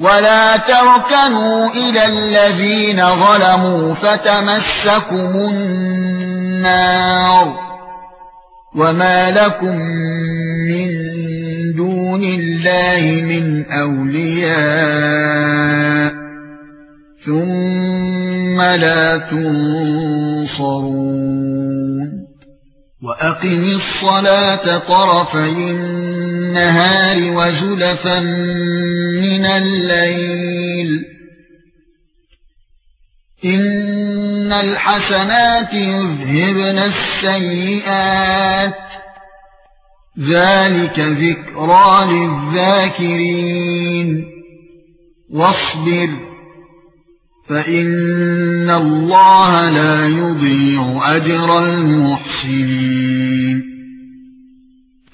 ولا تركنوا إلى الذين ظلموا فتمسكم النار وما لكم من دون الله من اولياء ثم لا تنصرون واقم الصلاه طرفي النهار وزلفا من الليل. إن الحسنات يذهبن السيئات. ذلك ذكرى للذاكرين. واصبر فإن الله لا يضيع أجر المحسنين.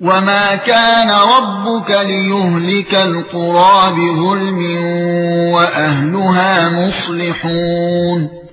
وما كان ربك ليهلك القرى بظلم واهلها مصلحون